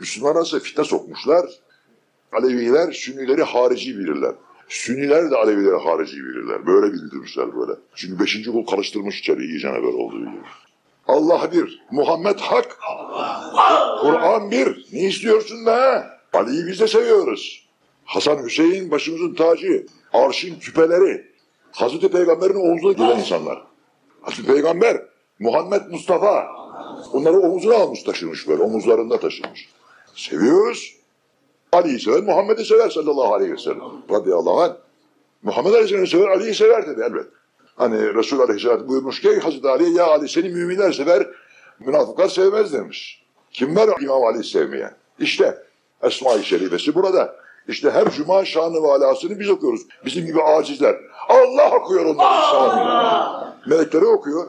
Müslümanlar ise fitne sokmuşlar. Aleviler Sünnileri harici bilirler. Sünniler de Alevileri harici bilirler. Böyle bildirmişler böyle. Çünkü beşinci kul karıştırmış içeri iyice böyle olduğu gibi. Allah bir, Muhammed hak, Kur'an bir. Ne istiyorsun be? Ali'yi biz de seviyoruz. Hasan Hüseyin başımızın tacı, arşın küpeleri. Hazreti Peygamber'in omzuna gelen insanlar. Hazreti Peygamber, Muhammed Mustafa. Onları omuzuna almış taşımış böyle, omuzlarında taşımış. Seviyoruz. Ali'yi sever, Muhammed'i sever sallallahu aleyhi ve sellem. Radıyallahu anh. Muhammed Aleyhisselam'ı sever, Ali'yi sever dedi elbet. Hani Resul Aleyhisselam buyurmuş ki Hazreti Ali'ye ya Ali seni müminler sever, münafıklar sevmez demiş. Kim var İmam Ali sevmeyen? İşte Esma-i Şerifesi burada. İşte her cuma şanı ve alasını biz okuyoruz. Bizim gibi acizler. Allah okuyor onların şanını. Melekleri okuyor.